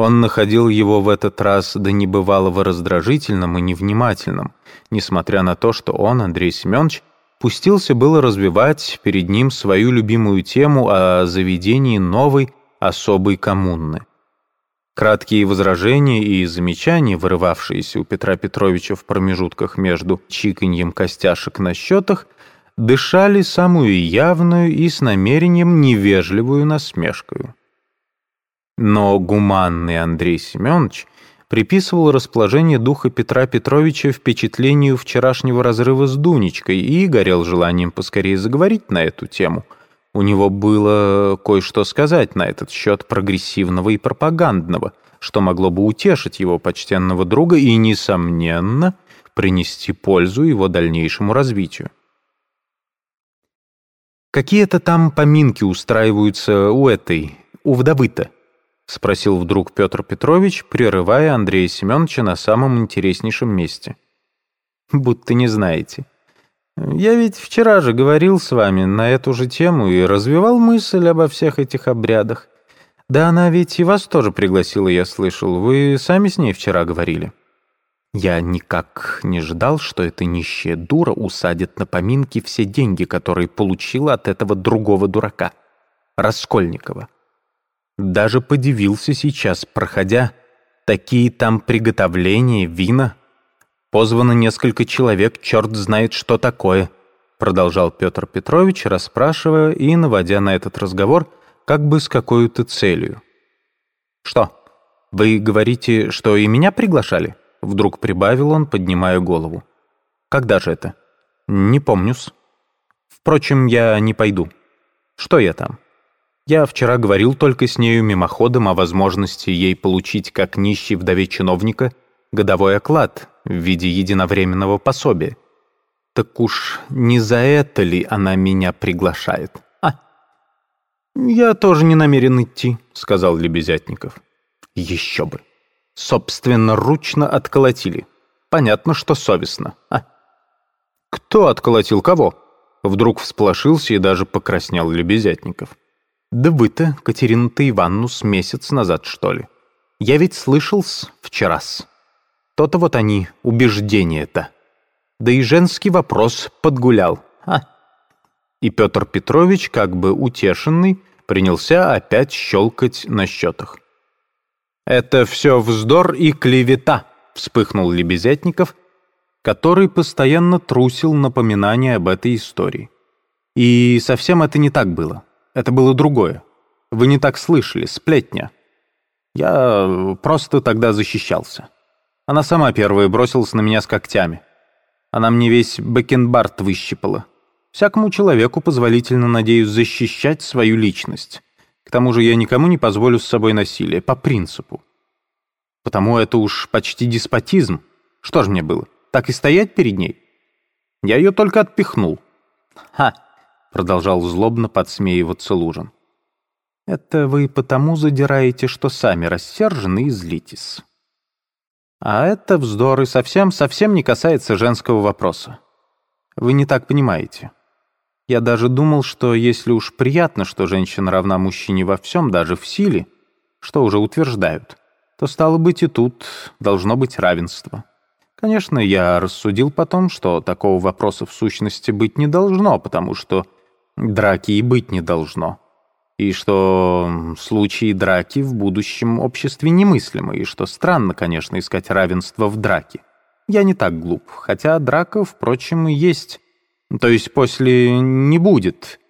Он находил его в этот раз до небывалого раздражительным и невнимательным, несмотря на то, что он, Андрей Семенович, пустился было развивать перед ним свою любимую тему о заведении новой особой коммуны. Краткие возражения и замечания, вырывавшиеся у Петра Петровича в промежутках между чиканьем костяшек на счетах, дышали самую явную и с намерением невежливую насмешкою. Но гуманный Андрей Семенович приписывал расположение духа Петра Петровича впечатлению вчерашнего разрыва с Дунечкой и горел желанием поскорее заговорить на эту тему. У него было кое-что сказать на этот счет прогрессивного и пропагандного, что могло бы утешить его почтенного друга и, несомненно, принести пользу его дальнейшему развитию. «Какие-то там поминки устраиваются у этой, у вдовы-то?» — спросил вдруг Петр Петрович, прерывая Андрея Семеновича на самом интереснейшем месте. «Будто не знаете. Я ведь вчера же говорил с вами на эту же тему и развивал мысль обо всех этих обрядах. Да она ведь и вас тоже пригласила, я слышал. Вы сами с ней вчера говорили». Я никак не ждал, что эта нищая дура усадит на поминки все деньги, которые получила от этого другого дурака, Раскольникова. Даже подивился сейчас, проходя. Такие там приготовления, вина. Позвано несколько человек, черт знает, что такое. Продолжал Петр Петрович, расспрашивая и наводя на этот разговор как бы с какой-то целью. «Что, вы говорите, что и меня приглашали?» Вдруг прибавил он, поднимая голову. «Когда же это?» «Не помню-с. Впрочем, я не пойду. Что я там?» Я вчера говорил только с нею мимоходом о возможности ей получить как нищий вдове чиновника годовой оклад в виде единовременного пособия. Так уж не за это ли она меня приглашает? А? Я тоже не намерен идти, сказал Лебезятников. Еще бы. Собственно, ручно отколотили. Понятно, что совестно. А? Кто отколотил кого? Вдруг всполошился и даже покраснел Лебезятников. Да вы-то, Катерина-то Ивановну, с месяц назад, что ли? Я ведь слышал-с вчера-с. То-то вот они, убеждения-то. Да и женский вопрос подгулял. А. И Петр Петрович, как бы утешенный, принялся опять щелкать на счетах. «Это все вздор и клевета», — вспыхнул Лебезятников, который постоянно трусил напоминание об этой истории. И совсем это не так было. Это было другое. Вы не так слышали, сплетня. Я просто тогда защищался. Она сама первая бросилась на меня с когтями. Она мне весь бакенбард выщипала. Всякому человеку позволительно, надеюсь, защищать свою личность. К тому же я никому не позволю с собой насилие, по принципу. Потому это уж почти деспотизм. Что ж мне было, так и стоять перед ней? Я ее только отпихнул. Ха! Продолжал злобно подсмеиваться Лужин. «Это вы потому задираете, что сами рассержены и злитесь. А это вздор и совсем-совсем не касается женского вопроса. Вы не так понимаете. Я даже думал, что если уж приятно, что женщина равна мужчине во всем, даже в силе, что уже утверждают, то стало быть и тут должно быть равенство. Конечно, я рассудил потом, что такого вопроса в сущности быть не должно, потому что драки и быть не должно. И что случаи драки в будущем обществе немыслимы, и что странно, конечно, искать равенство в драке. Я не так глуп, хотя драка, впрочем, и есть. То есть после не будет.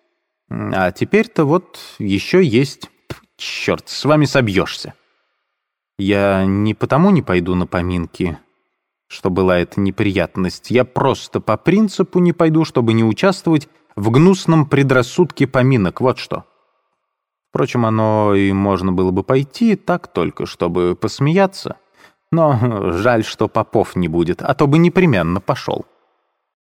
А теперь-то вот еще есть. Черт, с вами собьешься. Я не потому не пойду на поминки, что была эта неприятность. Я просто по принципу не пойду, чтобы не участвовать в гнусном предрассудке поминок, вот что. Впрочем, оно и можно было бы пойти так только, чтобы посмеяться. Но жаль, что Попов не будет, а то бы непременно пошел.